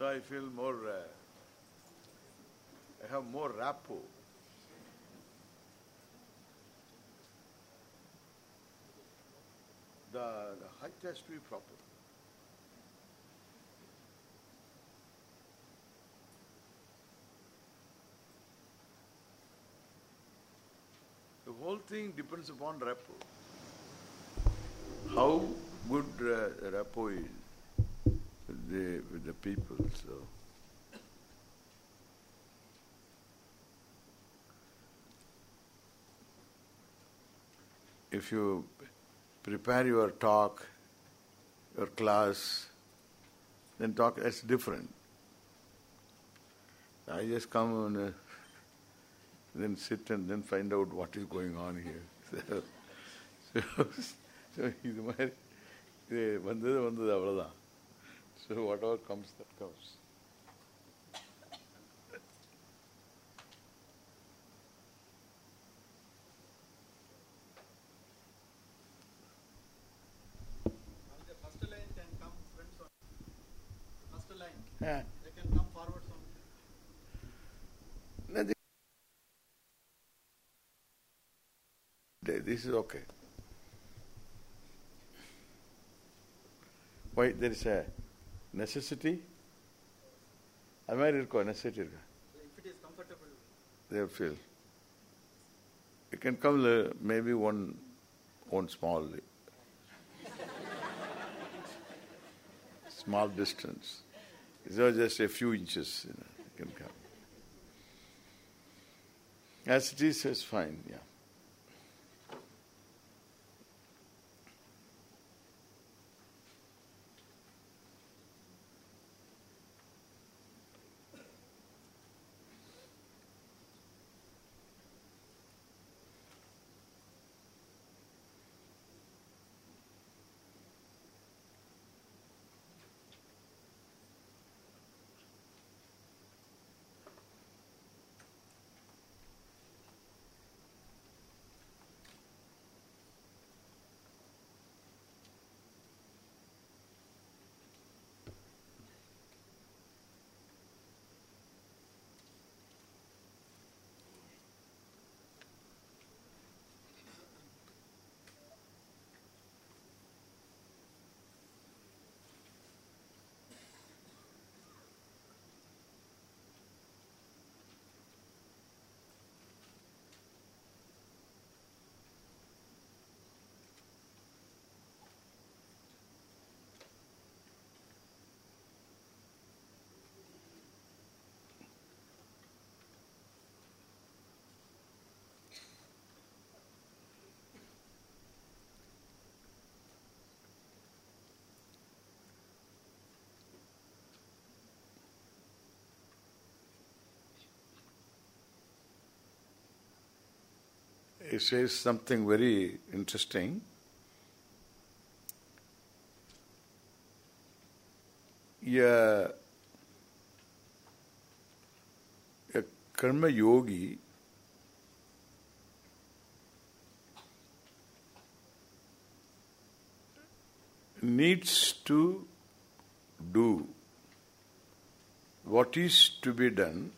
So I feel more, uh, I have more rapport. The, the height has to be proper. The whole thing depends upon rapport. How good uh, rapport is the, with the people. So. If you prepare your talk, your class, then talk, it's different. I just come and uh, then sit and then find out what is going on here. So, so, so இது மாதிரி இது வந்தது வந்தது அவ்வளோதான் so whatever comes, that comes. Yeah. They can come forward some. This is okay. Why there is a necessity? அது மாதிரி இருக்கோ necessity இருக்கா If it is comfortable. they feel. You can come le- maybe one one small small distance. It's just a few inches, you know, you can come. As it is, it's fine, yeah. Says something very interesting. A, a karma yogi needs to do what is to be done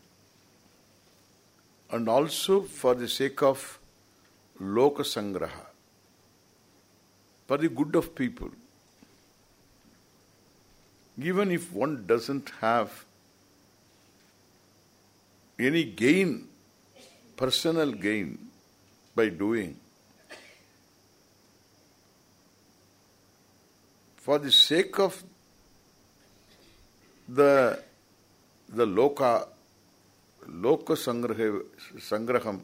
and also for the sake of loka sangraha, for the good of people. Even if one doesn't have any gain, personal gain by doing, for the sake of the the loka loka sangraha sangraham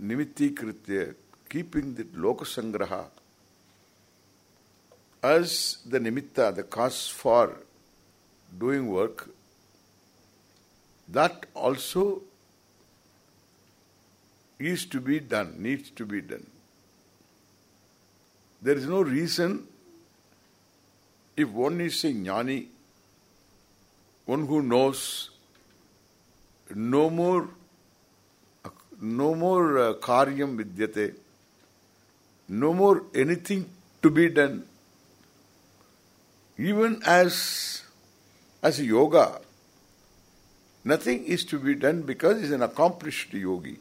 nimittikritya keeping the loka sangraha as the nimitta the cause for doing work that also is to be done needs to be done. There is no reason if one is a jnani one who knows no more no more uh, karyam vidyate no more anything to be done even as as yoga, nothing is to be done because he is an accomplished yogi.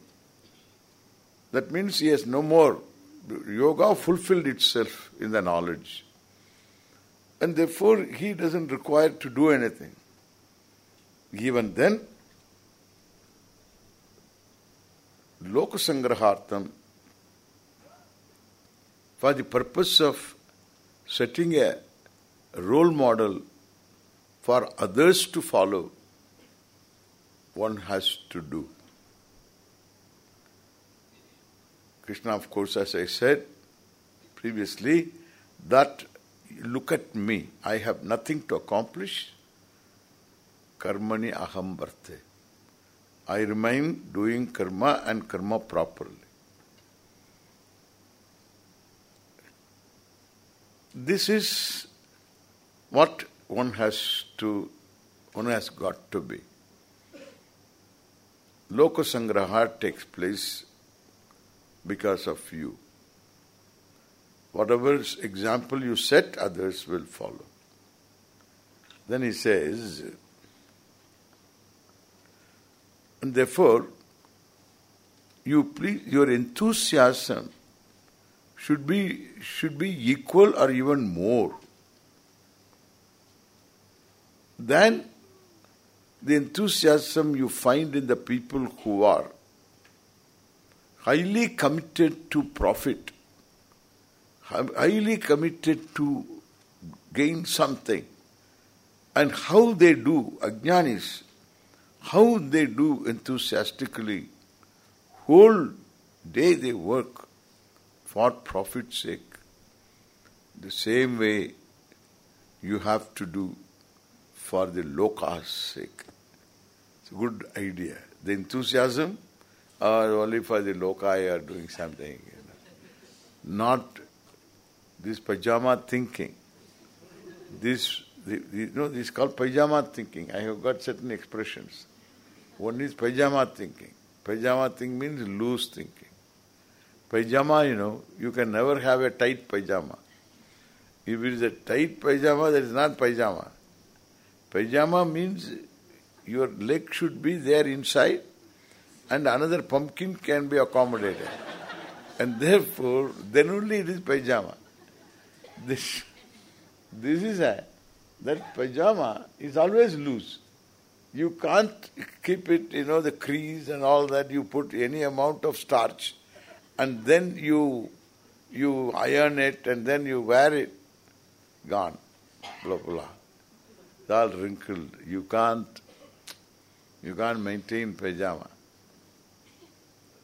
That means he has no more. Yoga fulfilled itself in the knowledge. And therefore he doesn't require to do anything. Even then, Lokasangrahartam, for the purpose of setting a role model for others to follow, one has to do. Krishna, of course, as I said previously, that look at me, I have nothing to accomplish. Karmani aham varte. I remain doing karma and karma properly. This is what one has to, one has got to be. Lokasangraha takes place because of you. Whatever example you set, others will follow. Then he says, and therefore, you please, your enthusiasm should be should be equal or even more than the enthusiasm you find in the people who are highly committed to profit, highly committed to gain something. And how they do, ajnanis, how they do enthusiastically, whole day they work for profit's sake. The same way you have to do for the loka's sake. It's a good idea. The enthusiasm or only for the lokai are doing something. You know. Not this pajama thinking. This, the, the, you know, this is called pajama thinking. I have got certain expressions. One is pajama thinking. Pajama thinking means loose thinking. Pajama, you know, you can never have a tight pajama. If it is a tight pajama, that is not pajama. Pajama means your leg should be there inside and another pumpkin can be accommodated. and therefore, then only it is pajama. This, this is a, that pajama is always loose. You can't keep it, you know, the crease and all that, you put any amount of starch and then you you iron it and then you wear it, gone, blah blah. It's all wrinkled. You can't you can't maintain pajama.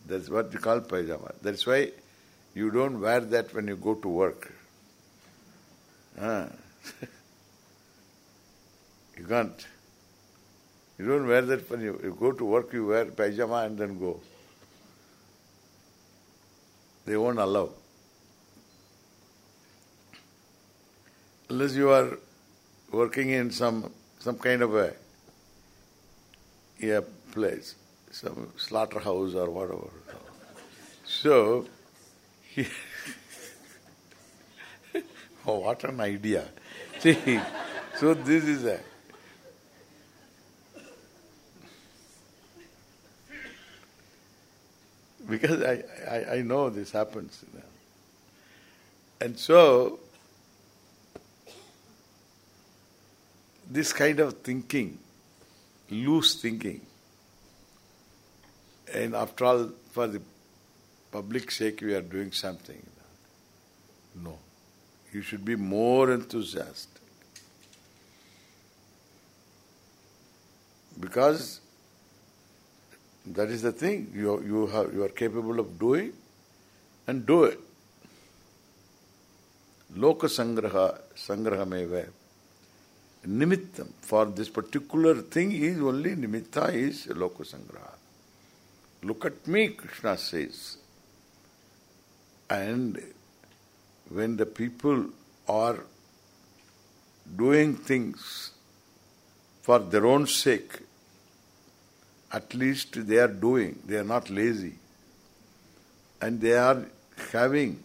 That's what you call pajama. That's why you don't wear that when you go to work. Ah. you can't. You don't wear that when you, you go to work, you wear pajama and then go. They won't allow. Unless you are working in some some kind of a, a place, some slaughterhouse or whatever. So, oh, what an idea. See, so this is a because I, I, I know this happens. You know. And so, this kind of thinking, loose thinking, and after all, for the public sake, we are doing something. No. You should be more enthusiastic. Because that is the thing you you have you are capable of doing, and do it. Loka sangraha sangrahameva nimittam for this particular thing is only nimitta is loka sangraha. Look at me, Krishna says. And when the people are doing things for their own sake, at least they are doing, they are not lazy. And they are having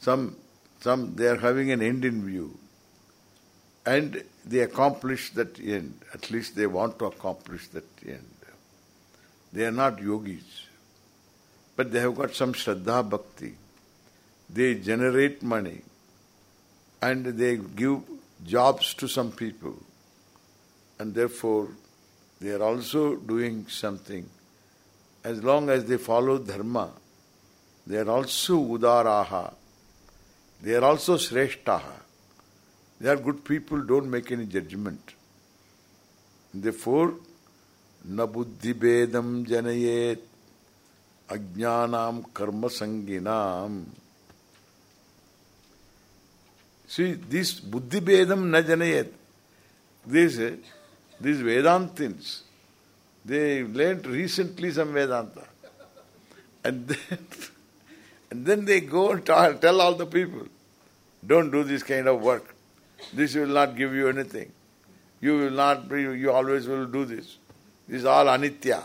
some, some they are having an end in view. and they accomplish that end. At least they want to accomplish that end. They are not yogis. But they have got some Shraddha Bhakti. They generate money and they give jobs to some people. And therefore, they are also doing something. As long as they follow Dharma, they are also Udaraha. They are also Sreshtaha. They are good people, don't make any judgment. Therefore, na buddhi bhedam janayet ajnanam karma sanginam. See, this buddhi bhedam na janayet. This, these Vedantins, they learnt recently some Vedanta. And then, and then they go and tell, all the people, don't do this kind of work. This will not give you anything. You will not, you always will do this. This is all anitya.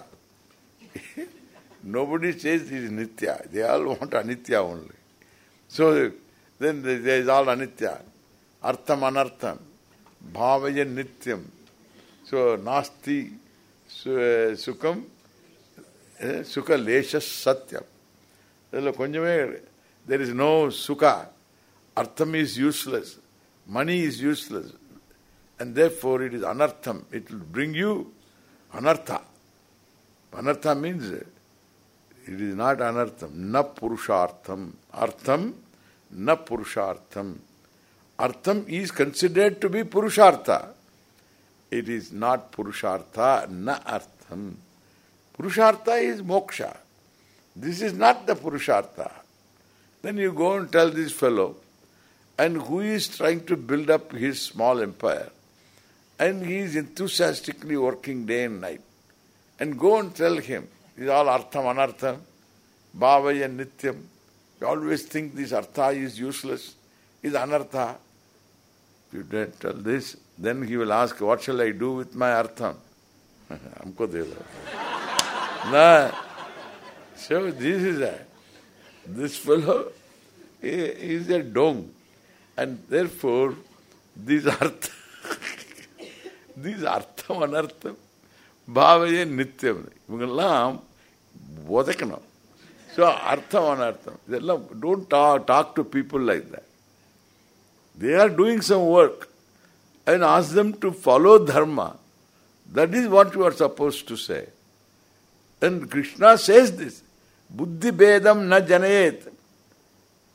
Nobody says this is nitya. They all want anitya only. So then there is all anitya. Artham anartham. Bhavaya nityam. So nasti sukam sukha lesha satyam. கொஞ்சமே there is no sukha. Artham is useless. Money is useless. And therefore it is anartham. It will bring you anartha. Anartha means it is not anartham. Na purushartham. Artham, na purushartham. Artham is considered to be purushartha. It is not purushartha, na artham. Purushartha is moksha. This is not the purushartha. Then you go and tell this fellow, and who is trying to build up his small empire, and he is enthusiastically working day and night, and go and tell him, is all artham, anartham, bhavaya, nityam. You always think this artha is useless, is anartha. You don't tell this, then he will ask, what shall I do with my artham? Amko deva. no. So this is a, this fellow is a dong. And therefore, these arth, these artham, and artham anartham, bhavaya nityam. Imagallam, bodhakanam. So artham anartham. Don't talk, talk to people like that. They are doing some work and ask them to follow dharma. That is what you are supposed to say. And Krishna says this. Buddhi bhedam na janayet.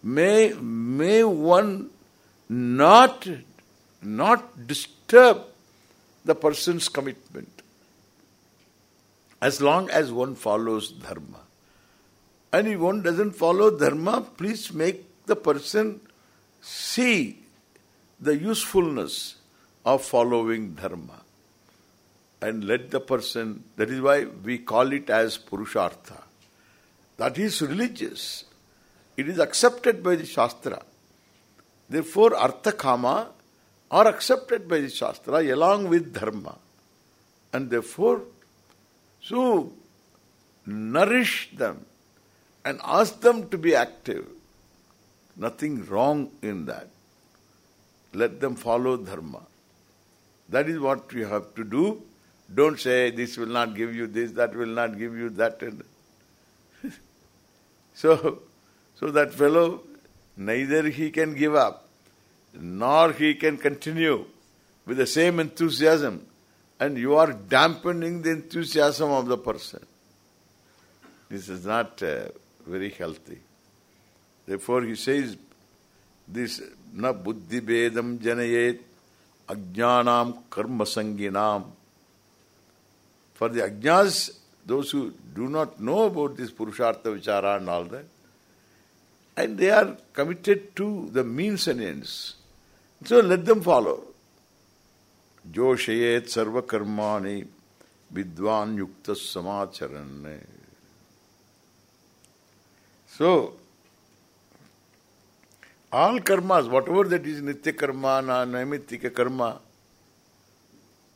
May, may one not, not disturb the person's commitment. As long as one follows dharma. And if one doesn't follow dharma, please make the person see the usefulness of following dharma. And let the person, that is why we call it as Purushartha. That is religious. It is accepted by the Shastra. Therefore, Artha Kama are accepted by the Shastra along with Dharma. And therefore, so nourish them and ask them to be active. Nothing wrong in that. Let them follow Dharma. That is what you have to do. Don't say, this will not give you this, that will not give you that. So, so that fellow, neither he can give up, nor he can continue with the same enthusiasm. And you are dampening the enthusiasm of the person. This is not uh, very healthy. Therefore he says, this na buddhi bhedam janayet ajnanam karma. For the ajnas, those who do not know about this purushartha vichara and all that, and they are committed to the means and ends. So let them follow. Joshayet sarva karmani vidwan yukta samacharan. So, all karmas, whatever that is nitya karma, naimittika karma,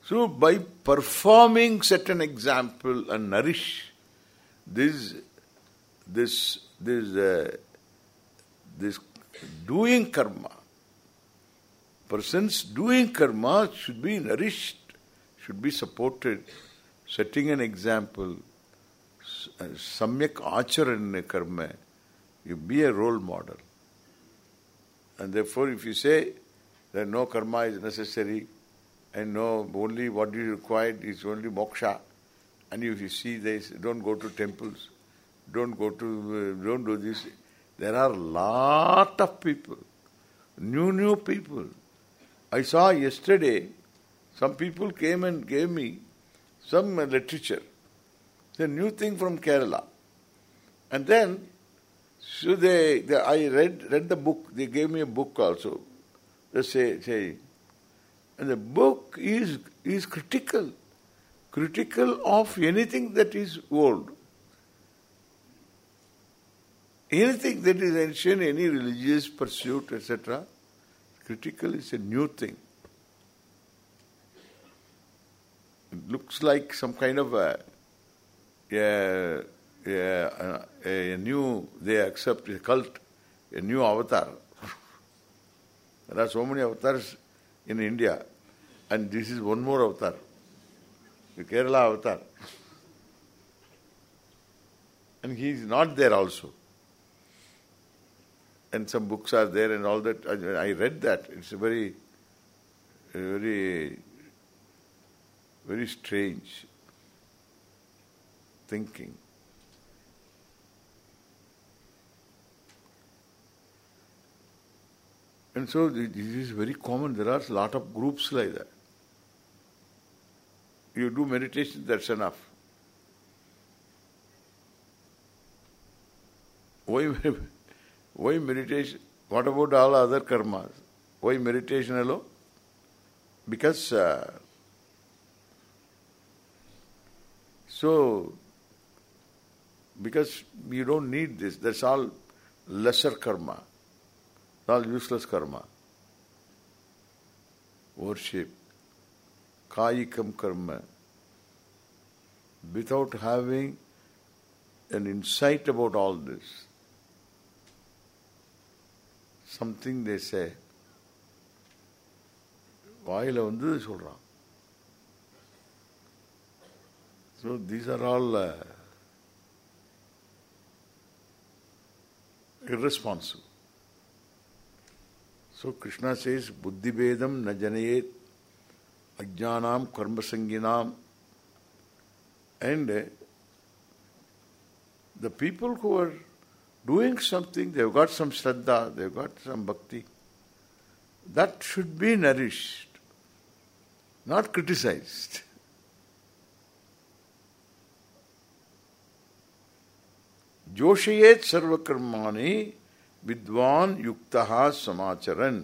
so by performing certain example and nourish this, this, this, uh, this doing karma, persons doing karma should be nourished, should be supported, setting an example, uh, samyak acharan karma, you be a role model. And therefore if you say that no karma is necessary and no only what is required is only moksha, and if you see this, don't go to temples, don't go to, uh, don't do this, there are lot of people, new, new people. I saw yesterday, some people came and gave me some literature, the new thing from Kerala. And then, so they, they, I read read the book, they gave me a book also, they say, say, and the book is is critical, critical of anything that is old. Anything that is ancient, any religious pursuit, etc., critical is a new thing. It looks like some kind of a, a, a, a, new, they accept a cult, a new avatar. there are so many avatars in India, and this is one more avatar, the Kerala avatar. And he is not there also and some books are there and all that. I, I read that. It's a very, very, very strange thinking. And so this is very common. There are a lot of groups like that. You do meditation, that's enough. Why why meditation? What about all other karmas? Why meditation alone? Because uh, so because you don't need this. That's all lesser karma All useless karma. Worship. Kayikam karma. Without having an insight about all this, something they say வாயில வந்து சொல்றான் so these are all uh, irresponsible So krishna says buddhi vedam na janayet ajnanam karma sanginam and uh, the people who are doing something, they've got some shraddha, they've got some bhakti. That should be nourished, not criticized. Joshayet sarvakarmani विद्वान युक्त समाचरण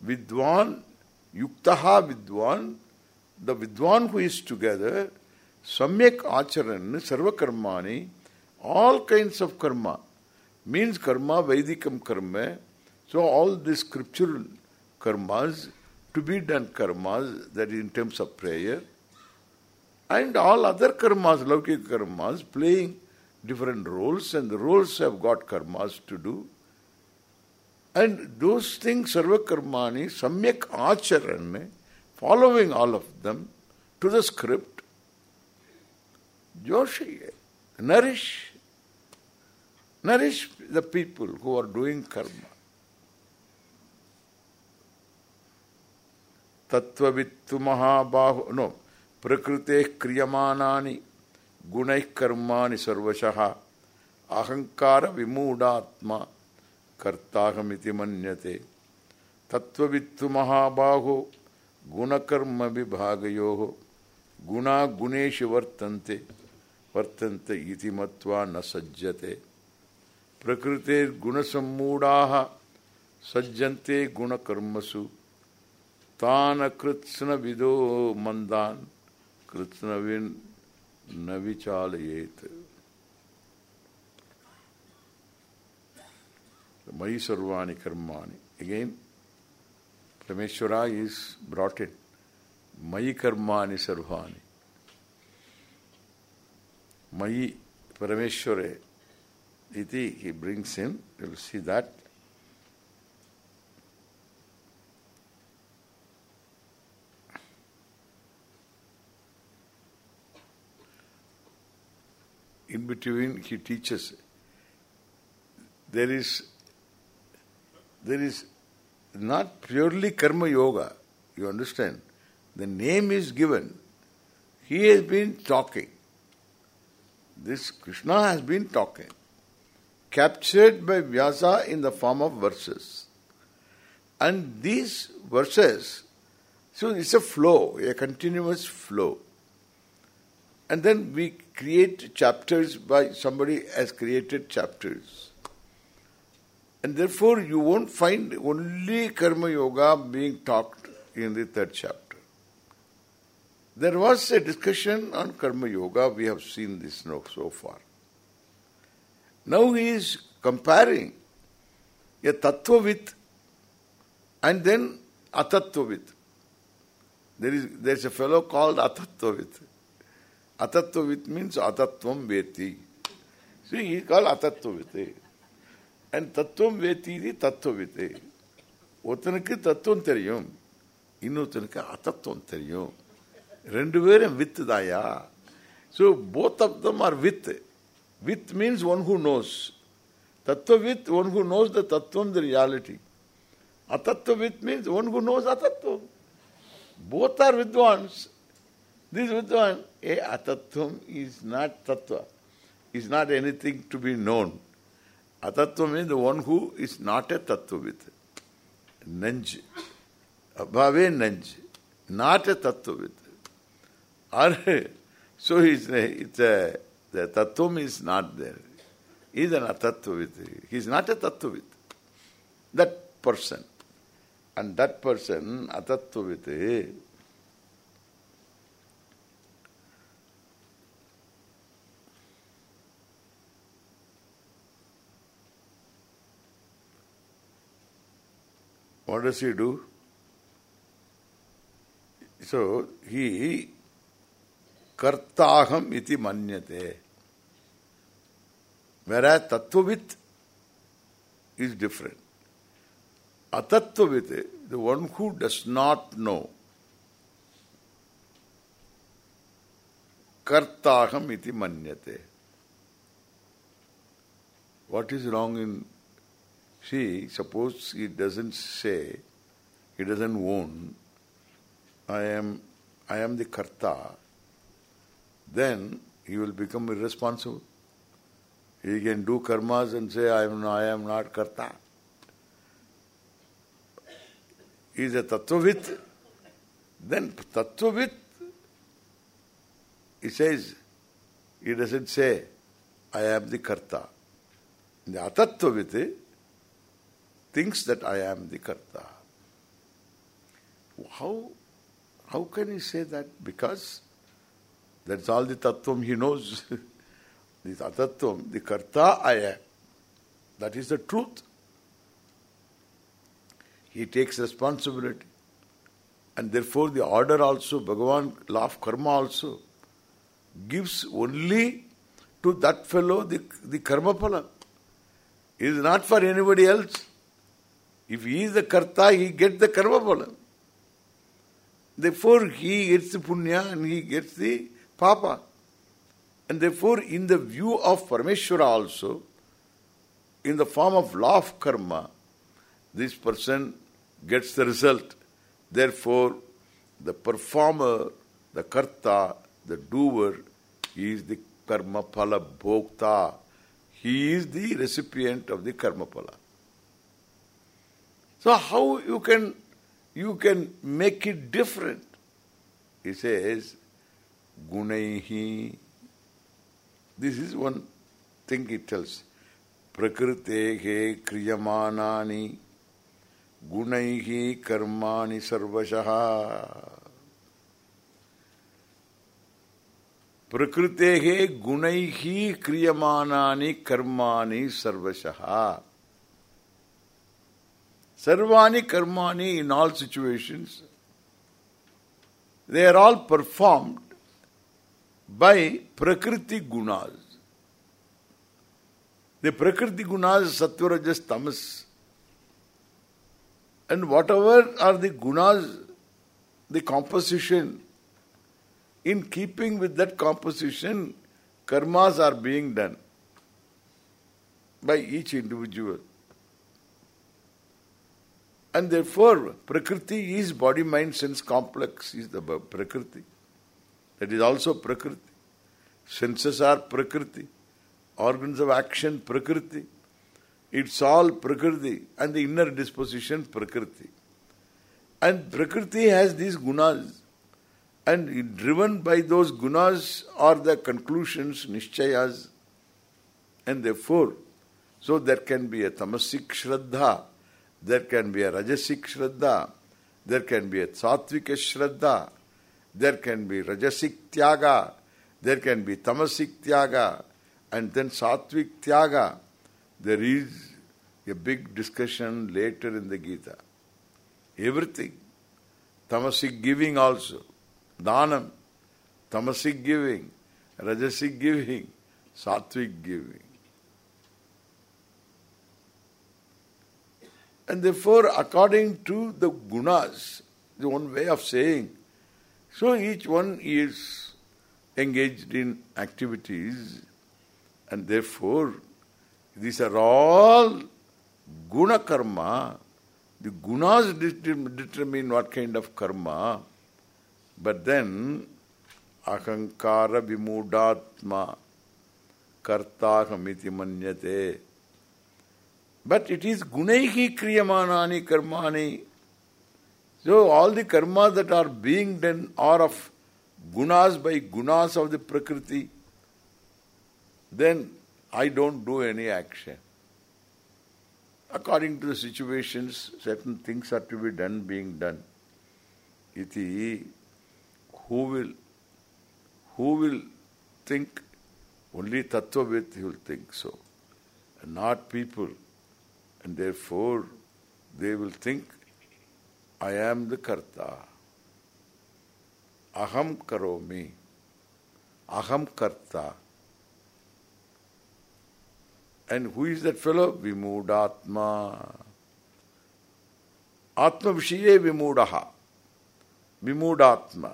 विद्वान युक्त विद्वान the विद्वान who is together सम्यक आचरण सर्वकर्माणि all kind of कर्म मींस कर्म वैदिक कर्म सो ऑल द स्क्रिप्चुरल कर्मास to be done karmas that in terms of prayer and all other karmas, laukika karmas, playing different roles, and the roles have got karmas to do. And those things, sarva karmani, samyak acharan, following all of them to the script, Joshi, nourish Nourish the people who are doing karma. Tattvavittu mahabahu, no, prakrite kriyamanani gunaih karmani sarvashaha ahankara vimudatma ಕರ್ತಾಹಮಿತಿ ಮನ್ಯತೆ. ತತ್ವವಿತ್ತು ಮಹಾಬಾಹೋ, ಗುಣಕರ್ಮ ವಿಭಾಗಯೋ ಗುಣ ಗುಣೇಶು ವರ್ತಂತೆ ವರ್ತಂತೆ ಇತಿ ಮತ್ವ ನ ಸಜ್ಜತೆ. ಪ್ರಕೃತಿರ್ಗುಣಸಮ್ಮೂಢಾ ಸಜ್ಜಂತೆ ಗುಣಕರ್ಮಸು. ತಾನ ಕೃತ್ಸ್ನವಿದೋ ಮಂದಾನ್ ಕೃತ್ಸ್ನವಿನ್ನ ವಿಚಾಲಯೇತ್. Mayi Sarvani Karmani. Again, Prameshwara is brought in. Mayi Karmani Sarvani. Mayi Parameshwara iti, he brings in, you will see that. In between, he teaches. There is there is not purely karma yoga. You understand? The name is given. He has been talking. This Krishna has been talking. Captured by Vyasa in the form of verses. And these verses, so it's a flow, a continuous flow. And then we create chapters by somebody has created chapters. And therefore you won't find only Karma Yoga being talked in the third chapter. There was a discussion on Karma Yoga, we have seen this now so far. Now he is comparing a tattva with and then atattva. There is there is a fellow called atattva with means atattvam veti. See, he is called atattva eh? with. And tattvam veti is tattva with. ஒருத்தனுக்கு தத்துவம் தெரியும் இன்னொருத்தனுக்கு அத்தத்துவம் தெரியும் ரெண்டு பேரும் வித்து தாயா so both of them are வித் வித் மீன்ஸ் ஒன் ஹூ நோஸ் தத்துவ with one who knows the தத்துவம் the reality அத்தத்துவ with means one who knows அத்தத்துவம் both are vidwans. This vidwan, a atatvam is not tattva, is not anything to be known. Atatva means the one who is not a tattvavit. Nanj. Abhave nanj. Not a tattvavit. So a, it's a, the tattvam is not there. He's an atattvavit. He is not a tattvavit. That person. And that person, atattavite, what does he do? So, he kartaham iti manyate. Whereas tattvavit is different. Atattavite, the one who does not know, kartaham iti manyate. What is wrong in, see, suppose he doesn't say, he doesn't own, I am, I am the karta, then he will become irresponsible. He can do karmas and say, I am, I am not karta. He is a tattvavit. Then tattvavit, he says, he doesn't say, I am the karta. The atattvavit thinks that I am the karta. How, how can he say that? Because that's all the tattvam he knows. the tattvam, the karta I am. That is the truth. He takes responsibility. And therefore the order also, Bhagavan, law of karma also, gives only to that fellow the, the karma phala. It is not for anybody else. If he is the karta, he gets the karma phala. Therefore he gets the punya and he gets the papa. And therefore in the view of Parameshwara also, in the form of law of karma, this person gets the result. Therefore, the performer, the karta, the doer, he is the karma phala bhokta. He is the recipient of the karma phala. So how you can you can make it different? He says, gunaihi. This is one thing he tells. Prakritehe kriyamanani गुणैः कर्माणि सर्वशः प्रकृतेः गुणैः क्रियमाणानि कर्माणि सर्वशः Sarvani karmani in all situations, they are all performed by prakriti gunas. The prakriti gunas, sattva, tamas. And whatever are the gunas, the composition, in keeping with that composition, karmas are being done by each individual. And therefore, Prakriti is body, mind, sense complex, is the Prakriti. That is also Prakriti. Senses are Prakriti. Organs of action, Prakriti. It's all Prakriti. And the inner disposition, Prakriti. And Prakriti has these gunas. And driven by those gunas are the conclusions, nishchayas. And therefore, so there can be a tamasik shraddha, there can be a rajasik shraddha, there can be a sattvika shraddha, there can be rajasik tyaga, there can be tamasik tyaga, and then sattvic tyaga. There is a big discussion later in the Gita. Everything. Tamasic giving also. Dhanam. Tamasic giving. Rajasic giving. Sattvic giving. And therefore, according to the gunas, the one way of saying, so each one is engaged in activities and therefore these are all guna karma. The gunas determine what kind of karma. But then ahankara vimudatma kartahamiti manyate but it is gunaihi kriyamanani karmani. So all the karmas that are being done are of gunas by gunas of the prakriti. Then I don't do any action. According to the situations, certain things are to be done, being done. Iti, who will, who will think? Only Tattvavid will think so, not people. And therefore, they will think, I am the Karta. Aham karomi. Aham Karta. And who is that fellow? Vimudatma. Atma Vishaye Vimudaha. Vimudatma.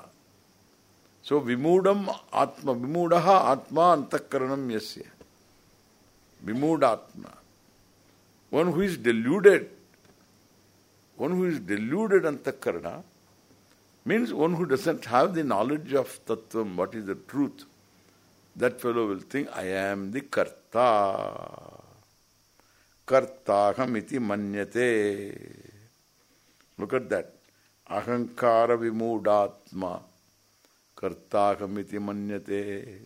So Vimudam Atma. Vimudaha Atma Antakaranam Yasya. Vimudatma. One who is deluded, one who is deluded antakarana, means one who doesn't have the knowledge of tattvam, what is the truth. That fellow will think, I am the karta. Kartaham iti manyate. Look at that. Ahankara vimudatma. Kartaham iti manyate.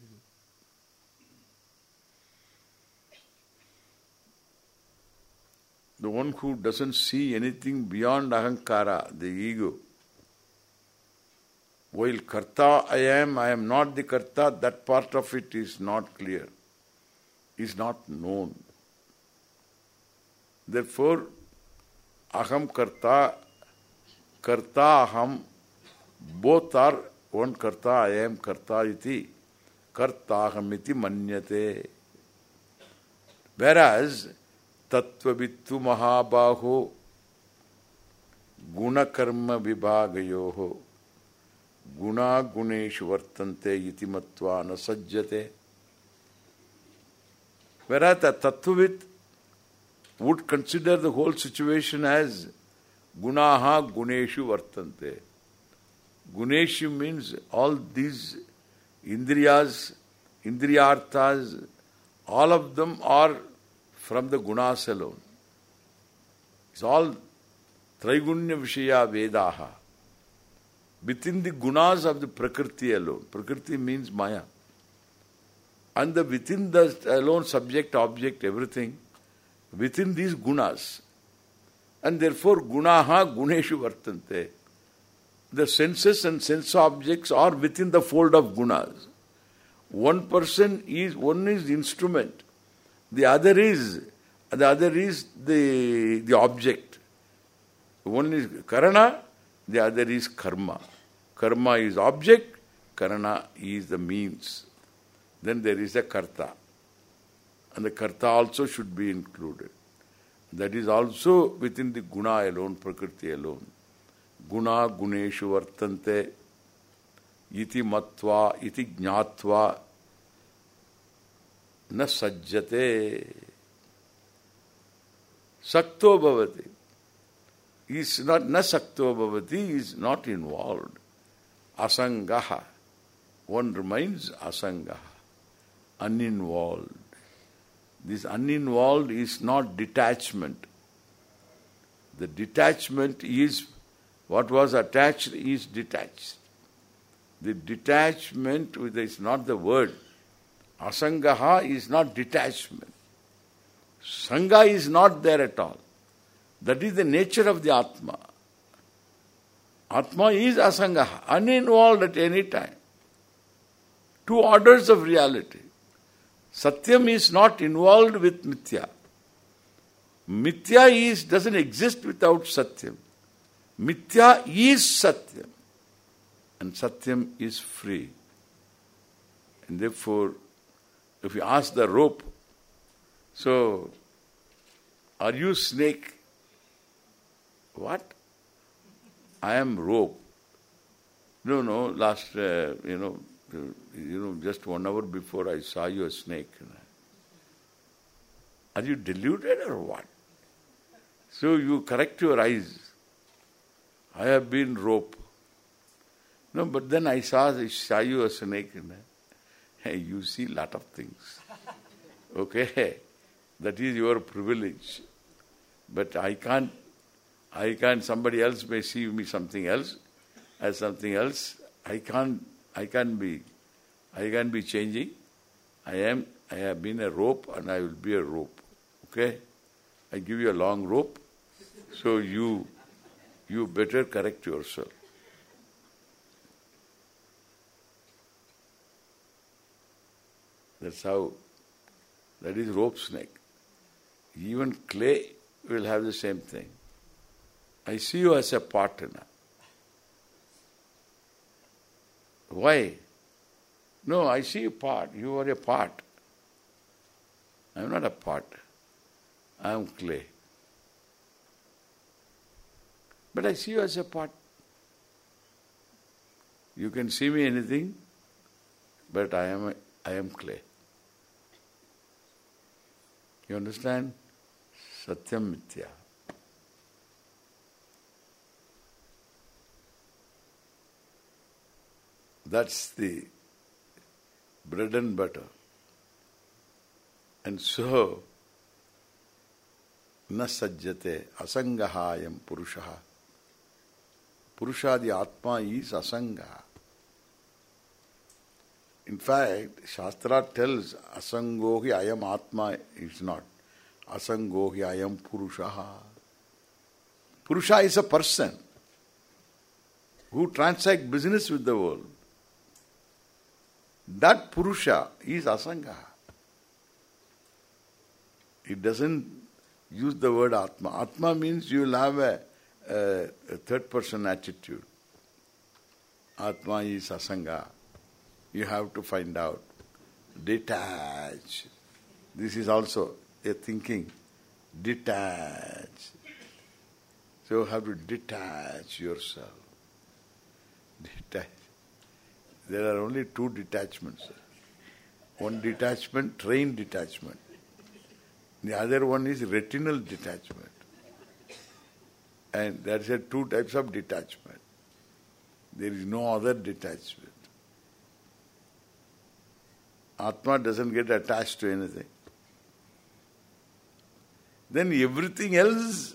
The one who doesn't see anything beyond ahankara, the ego. While karta I am, I am not the karta, that part of it is not clear, is not known. Therefore, aham karta, karta aham, both are one karta, I am karta iti, karta aham iti manyate. Whereas, तत्ववित्तु महाबाहो गुणकर्म विभागयो गुणा गुणेषु वर्तन्ते इति मत्वा न सज्जते Whereas the Tattvavit would consider the whole situation as gunaha guneshu vartante. Guneshu means all these indriyas, indriyarthas, all of them are from the gunas alone. It's all Traigunya Vishaya Vedaha. Within the gunas of the Prakriti alone. Prakriti means Maya. And the within the alone subject, object, everything, within these gunas. And therefore gunaha guneshu vartante. The senses and sense objects are within the fold of gunas. One person is, one is instrument. The other is, the other is the, the object. One is karana, the other is karma. Karma is object, karana is the means. Then there is a karta. And the karta also should be included. That is also within the guna alone, prakriti alone. Guna guneshu vartante iti matva iti jnatva sajjate. Sakto bhavati. Is not na sakto is not involved. Asangaha. One remains asangaha. Uninvolved. This uninvolved is not detachment. The detachment is, what was attached is detached. The detachment is not the word. Asangaha is not detachment. Sangha is not there at all. That is the nature of the Atma. Atma is asangaha, uninvolved at any time. Two orders of reality. Satyam is not involved with mithya. Mithya is doesn't exist without Satyam. Mithya is Satyam. And Satyam is free. And therefore, if you ask the rope, so, are you snake? What? I am rope. No, no, last, uh, you know, you know, just one hour before I saw you a snake. Are you deluded or what? So you correct your eyes. I have been rope. No, but then I saw, I saw you a snake. You see lot of things. Okay? That is your privilege. But I can't, I can't, somebody else may see me something else, as something else. I can't, I can't be, I can't be changing. I am, I have been a rope and I will be a rope. Okay? I give you a long rope, so you, you better correct yourself. That's how, that is rope snake. Even clay will have the same thing. I see you as a partner. Why? No, I see a part. You are a part. I am not a part. I am clay. But I see you as a part. You can see me anything, but I am I am clay. You understand? Satyam Mithya. That's the bread and butter. And so, na sajjate asangahayam purushaha. Purusha, the Atma, is asangaha. In fact, Shastra tells asangohi ayam Atma is not. Asangohi ayam Purushaha. Purusha Purusha is a person who transacts business with the world. That Purusha is Asanga. It doesn't use the word Atma. Atma means you will have a, a, a third person attitude. Atma is Asanga. You have to find out. Detach. This is also a thinking. Detach. So you have to detach yourself. Detach. There are only two detachments. One detachment, train detachment. The other one is retinal detachment. And that's a two types of detachment. There is no other detachment. Atma doesn't get attached to anything. Then everything else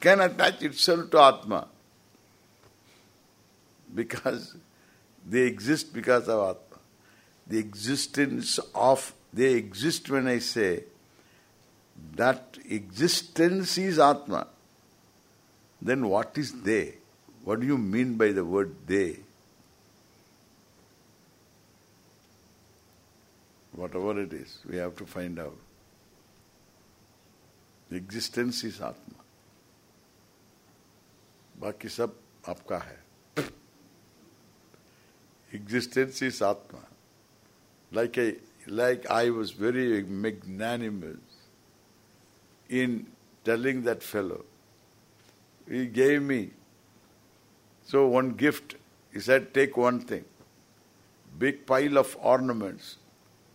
can attach itself to Atma. Because they exist because of Atma. The existence of, they exist when I say, that existence is Atma. Then what is they? What do you mean by the word they? Whatever it is, we have to find out. Existence is Atma. बाकी सब आपका है existence is Atma. Like I, like I was very magnanimous in telling that fellow. He gave me so one gift. He said, take one thing. Big pile of ornaments,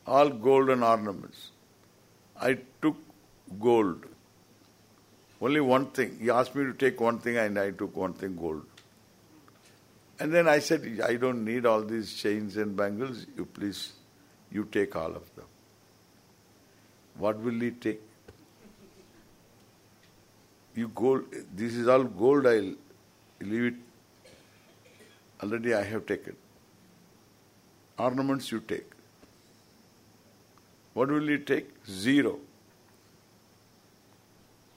all golden ornaments. I took gold. Only one thing. He asked me to take one thing and I took one thing gold. And then I said, I don't need all these chains and bangles. You please, you take all of them. What will he take? You gold, this is all gold, I'll leave it. Already I have taken. Ornaments you take. What will he take? Zero.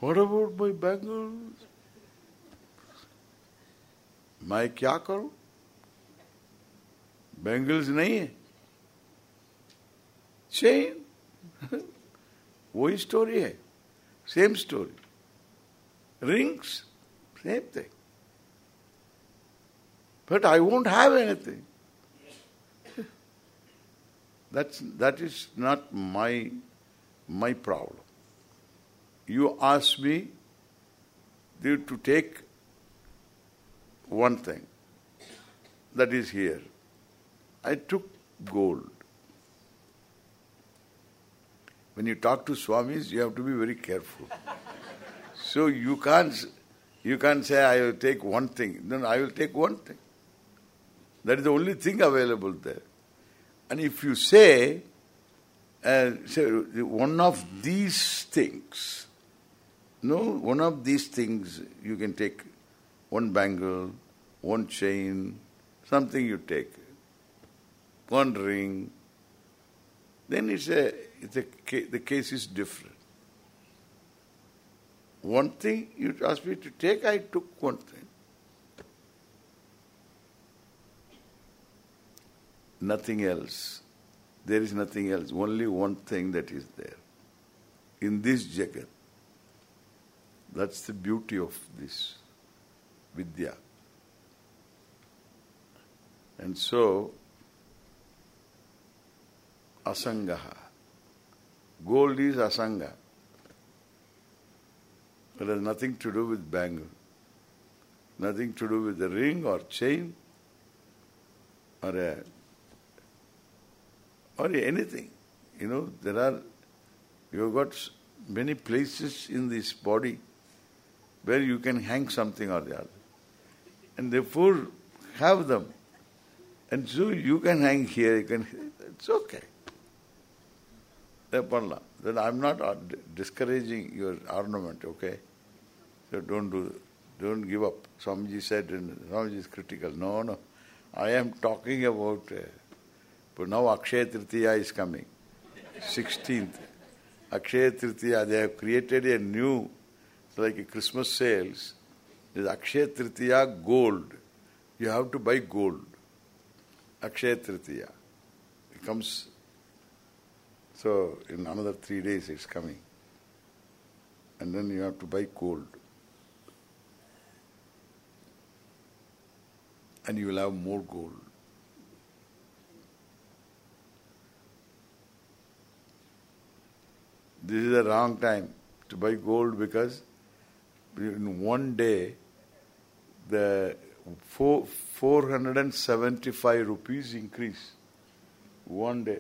What about my bangles? मैं क्या करूं bangles नहीं है chain वही story है same story rings same thing but I won't have anything That's that is not my my problem. You ask me to take one thing that is here. I took gold. When you talk to swamis, you have to be very careful. so you can't you can't say I will take one thing. Then I will take one thing. That is the only thing available there. And if you say, uh, say one of these things, no, one of these things you can take one bangle, one chain, something you take, one ring, then it's a, it's a the case is different. One thing you asked me to take, I took one thing. Nothing else. There is nothing else. Only one thing that is there. In this Jagat. That's the beauty of this Vidya. And so, Asangaha. Gold is Asanga. It has nothing to do with bangle. Nothing to do with the ring or chain or a or anything. You know, there are, you've got many places in this body where you can hang something or the other. And therefore, have them. And so you can hang here, you can, it's okay. Then I'm not discouraging your ornament, okay? So don't do, don't give up. Swamiji said, and Swamiji is critical. No, no. I am talking about... Uh, but now Akshaya Tritiya is coming. 16th. Akshaya Tritiya, they have created a new, like a Christmas sales. There's Akshaya Tritiya gold. You have to buy gold. Akshaya Tritiya. It comes, so in another three days it's coming. And then you have to buy gold. And you will have more gold. This is the wrong time to buy gold because in one day the four, 475 rupees increase. One day.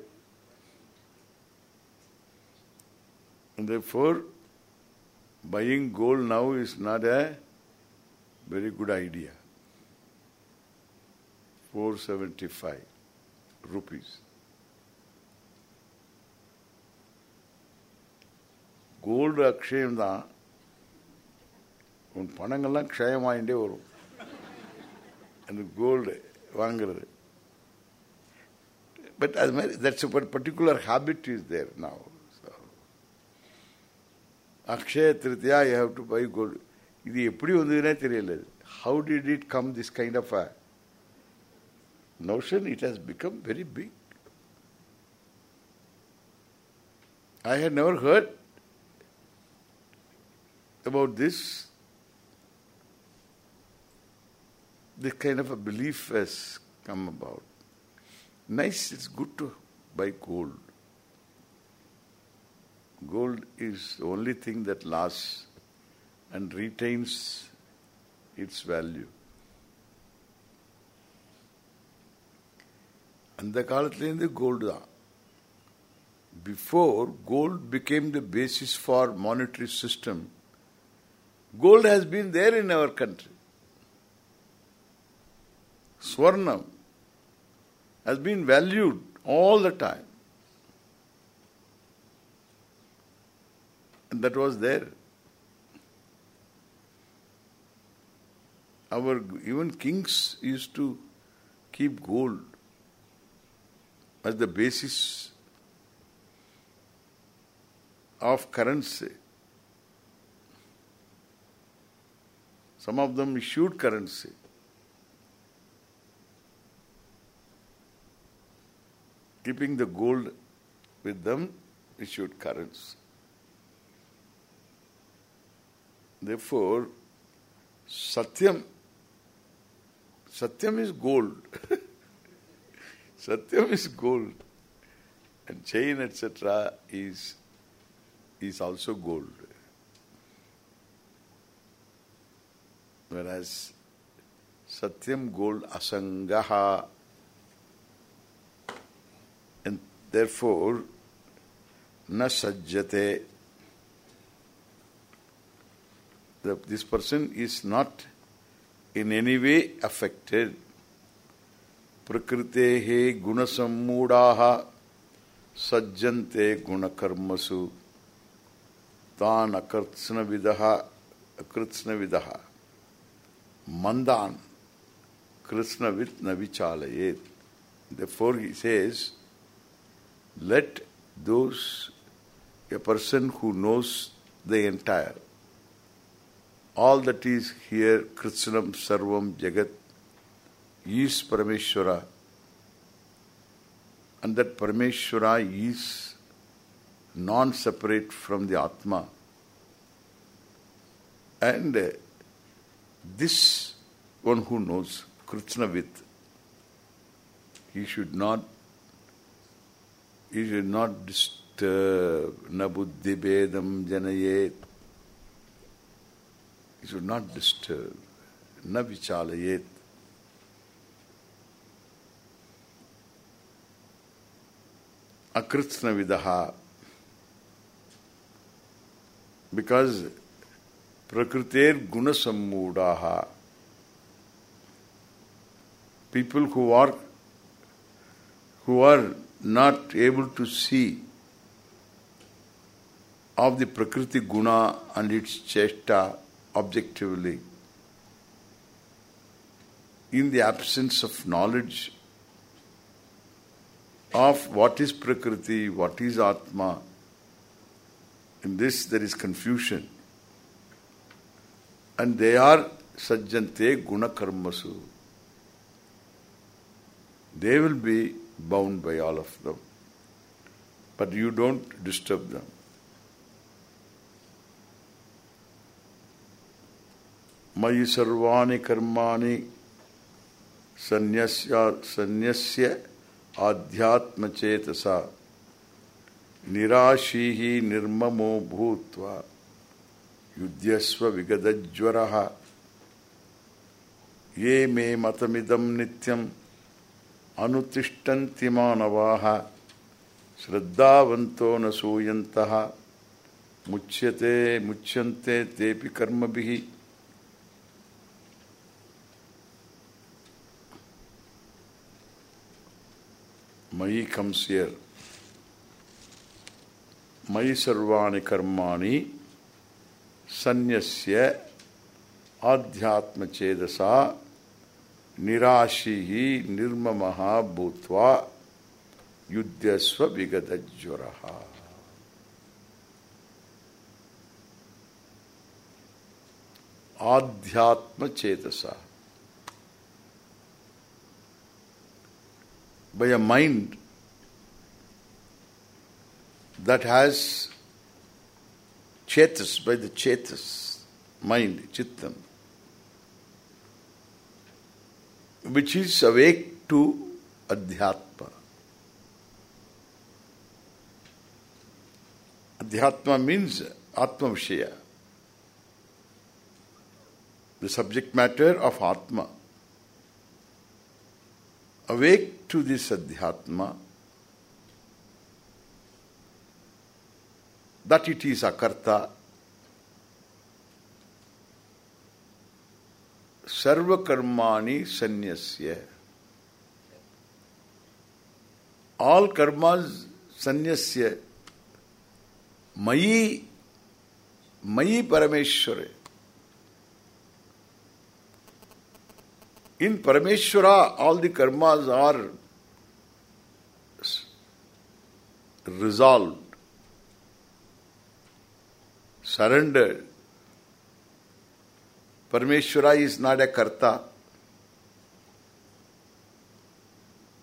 And therefore, buying gold now is not a very good idea. 475 rupees. Gold Akshayam தான் உன் பணங்கள்லாம் க்ஷயமாயிட்டே வரும் அந்த gold வாங்கிறது but அது மாதிரி that's particular habit is there now Akshaya Tritiya you have to buy gold இது எப்படி வந்ததுன்னே தெரியல how did it come this kind of a notion, it has become very big. I had never heard about this. This kind of a belief has come about. Nice, it's good to buy gold. Gold is the only thing that lasts and retains its value. அந்த காலத்திலேருந்து gold தான் before gold became the basis for monetary system, gold has been there in our country. Swarnam has been valued all the time. And that was there. Our even kings used to keep gold as the basis of currency. Some of them issued currency. Keeping the gold with them, issued currency. Therefore, Satyam, Satyam is gold. Satyam is gold. And chain, etc. is is also gold. Whereas Satyam gold asangaha and therefore na sajjate this person is not in any way affected प्रकृते गुणसम्मूढ़ा सज्जन्ते गुणकर्मसु तान अकृत्स्न with अकृत्स्न with मंदान कृष्णविद न विचालयेत Therefore he says, let those, a person who knows the entire, all that is here, Krishnam Sarvam Jagat, is Parameshwara, and that Parameshwara is non-separate from the Atma. And uh, this one who knows, Kritsnavid, he should not he should not disturb na buddhi bhedam janayet. He should not disturb, na vichalayet. Akritsna vidaha because prakriter guna sammudaha people who are who are not able to see of the prakriti guna and its chesta objectively in the absence of knowledge of what is prakriti, what is atma, in this there is confusion And they are sajjante guna karmasu. They will be bound by all of them. But you don't disturb them. Mayi sarvani karmani sanyasya sanyasya आध्यात्म चेतसा निराशी ही निर्ममो भूत्वा युध्यस्व विगदज्वर ये मे मतमिदम नित्यम अनुतिष्ठन्ति मानवाः श्रद्धावन्तो न सूयन्तः मुच्यते मुच्यन्ते तेपि कर्मभिः Mayi comes here. Mayi sarvani karmani sanyasya adhyatma chetasa nirashihi nirmamaha bhutva yudyasva vigadajvaraha. Adhyatma chetasa. by a mind that has chetas, by the chetas, mind, chittam, which is awake to adhyatma. Adhyatma means Atma Vishaya, the subject matter of Atma. Awake to this adhyatma that it is akarta. Sarva karmani sanyasya. All karmas sanyasya. Mayi, Mayi Parameshwara. In Parameshwara, all the karmas are resolved, surrendered. Parameshwara is not a karta.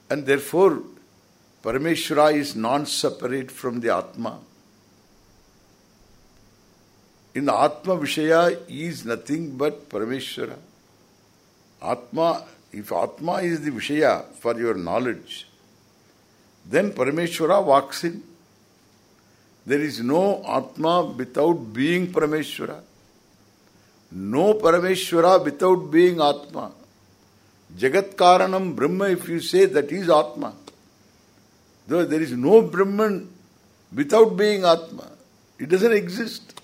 And therefore, Parameshwara is non-separate from the Atma. In the Atma Vishaya is nothing but Parameshwara. Atma, if Atma is the Vishaya for your knowledge, then Parameshwara walks in. There is no Atma without being Parameshwara. No Parameshwara without being Atma. Jagat Karanam Brahma, if you say that is Atma. Though there is no Brahman without being Atma. It doesn't exist.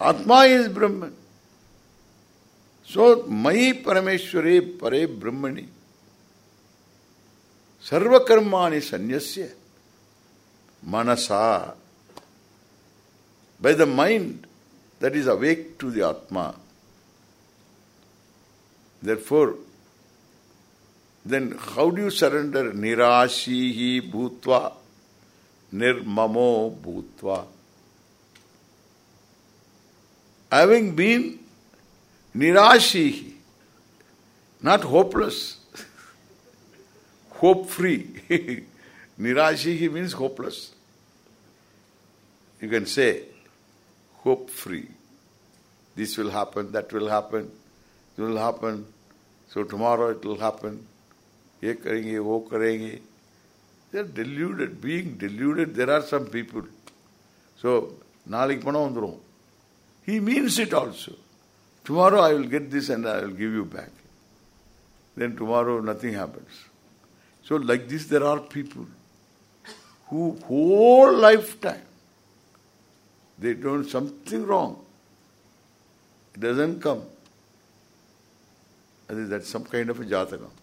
Atma is Brahman. So, Mai Parameshware Pare Brahmani. Sarvakarmani Sanyasya. Manasa. By the mind that is awake to the Atma. Therefore, then how do you surrender? Nirashihi bhutva, nirmamo bhutva. Having been nirashihi, not hopeless, hope-free. Nirashihi means hopeless. You can say, hope free. This will happen, that will happen, it will happen, so tomorrow it will happen. Ye karenge, wo karenge. They are deluded, being deluded. There are some people. So, nalik. He means it also. Tomorrow I will get this and I will give you back. Then tomorrow nothing happens. So like this there are people who whole lifetime they don't something wrong it doesn't come that's some kind of a jatakam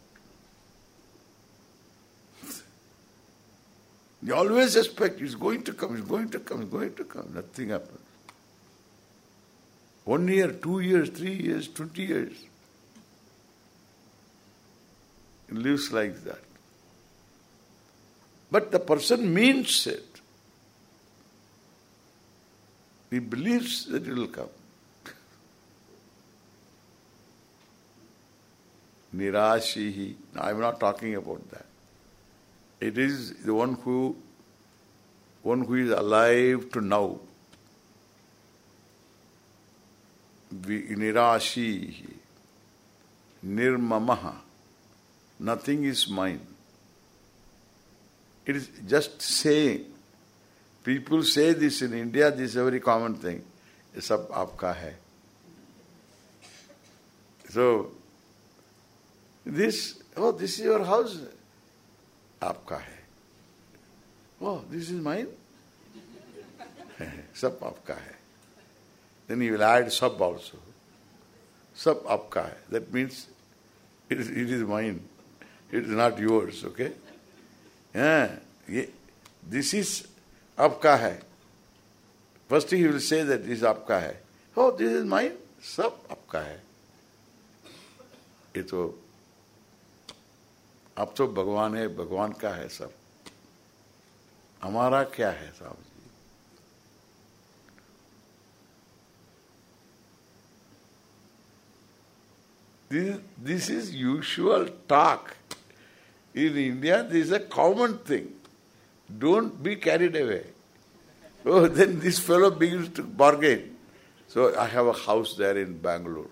They always expect it's going to come, it's going to come, it's going to come. Nothing happens. One year, two years, three years, twenty years. It lives like that. But the person means it. He believes that it will come. Nirashihi. I am not talking about that. It is the one who one who is alive to now. Nirashi, nirmamaha. Nothing is mine. It is just saying. People say this in India, this is a very common thing. Sab aapka hai. So, this, oh, this is your house. Aapka hai. Oh, this is mine. Sab aapka hai. Then he will add sab also. Sab aapka hai. That means it is, it is mine. It is not yours, okay? हाँ, ये this is आपका है। First he will say that is आपका है। हो this is mine सब आपका है। ये तो आप तो भगवान है, भगवान का है सब। हमारा क्या है साहब जी? This this is usual talk In India, this is a common thing. Don't be carried away. Oh, then this fellow begins to bargain. So I have a house there in Bangalore.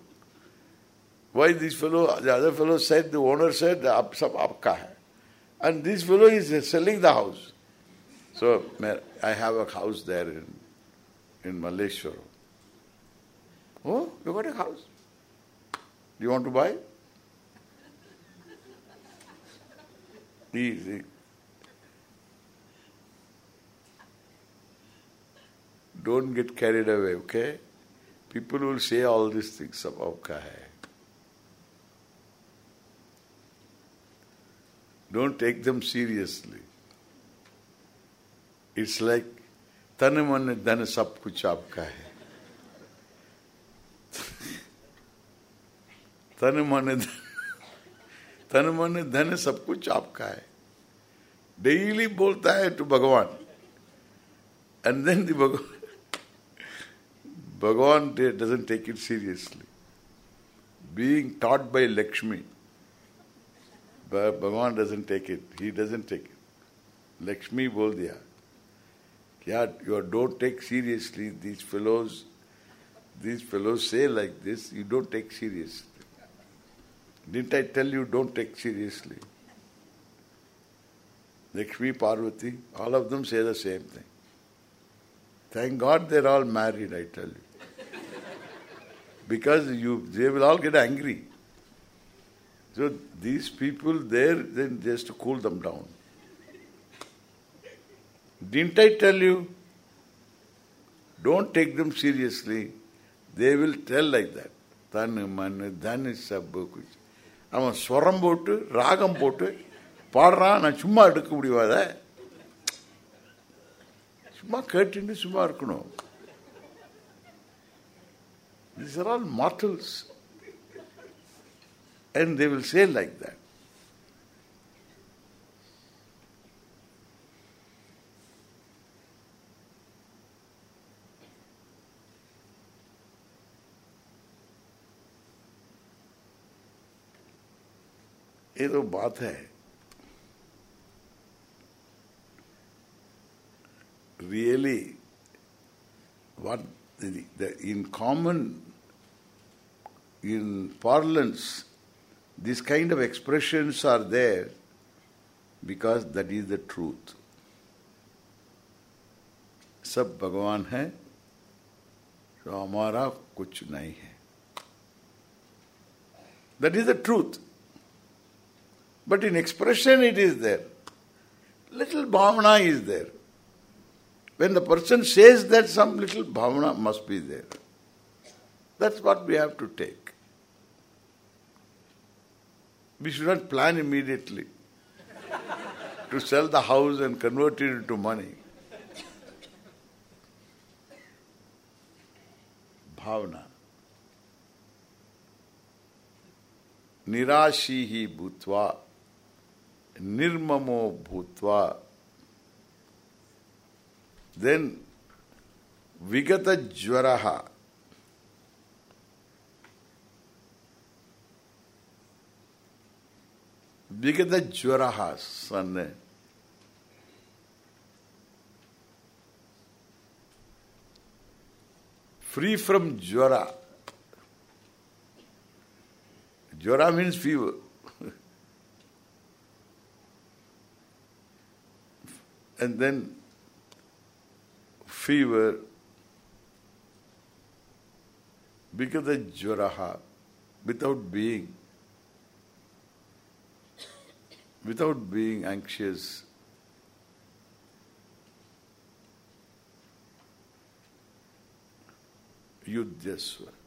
Why this fellow, the other fellow said, the owner said, ab sab aapka hai. And this fellow is selling the house. So I have a house there in, in Malaysia. Oh, you got a house? Do you want to buy? Easy. don't get carried away, okay? People will say all these things about ka hai. Don't take them seriously. It's like तन मन धन सब कुछ आपका है तन मन धन तन मन धन सब कुछ आपका है डेली बोलता है टू भगवान एंड देन द भगवान भगवान doesn't take it seriously. Being taught by Lakshmi, but Bhagavan doesn't take it. He doesn't take it. Lakshmi बोल दिया क्या you don't take seriously these fellows these fellows say like this you don't take seriously Didn't I tell you don't take seriously? Lakshmi, Parvati, all of them say the same thing. Thank God they're all married, I tell you. because you they will all get angry. So these people there, then just to cool them down. Didn't I tell you? Don't take them seriously. They will tell like that. Tan man, dhan sabbu kuch. அவன் ஸ்வரம் போட்டு ராகம் போட்டு பாடுறான் நான் சும்மா எடுக்க முடியாத சும்மா கேட்டுட்டு சும்மா இருக்கணும் These are all mortals. And they will say like that. ये तो बात है really what the, the, in common in parlance these kind of expressions are there because that is the truth सब भगवान है तो हमारा कुछ नहीं है that is the truth but in expression it is there. Little bhavana is there. When the person says that some little bhavana must be there. That's what we have to take. We should not plan immediately to sell the house and convert it into money. Bhavana. Nirashihi bhutva Nirmamo Bhutva. Then Vigata Jvaraha. Vigata Jvaraha, son. Free from Jvara. Jvara means fever. And then fever because of jwaraha without being without being anxious yudhyasva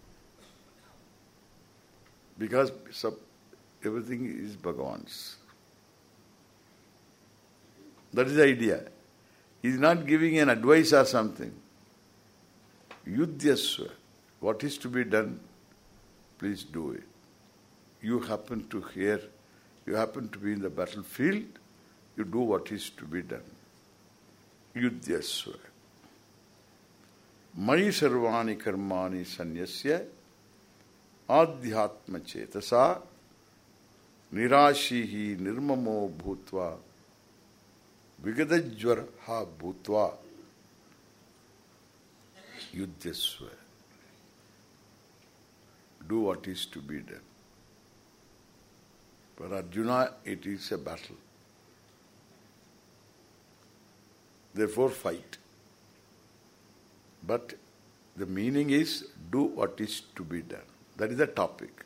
because sub, everything is Bhagavan's. That is the idea. He is not giving an advice or something. Yudhyasva. What is to be done, please do it. You happen to hear, you happen to be in the battlefield, you do what is to be done. Yudhyasva. Sarvani karmani sanyasya adhyatma chetasa nirashihi nirmamo ವಿಗದಜ್ವರ ಹಾ ಭೂತ್ವ ಯುದ್ಧಸ್ವ do what is to be done. For Arjuna, it is a battle. Therefore, fight. But the meaning is, do what is to be done. That is the topic.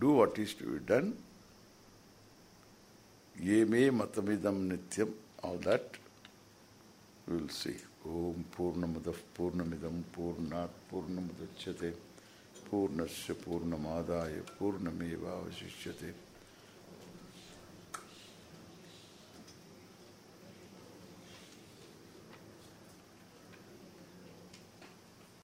Do what is to be done ye me matamidam nityam, all that We'll see. Om Purnamadav Purnamidam Purnat Purnamudachyate Purnasya Purnamadaya Purnameva Vasishyate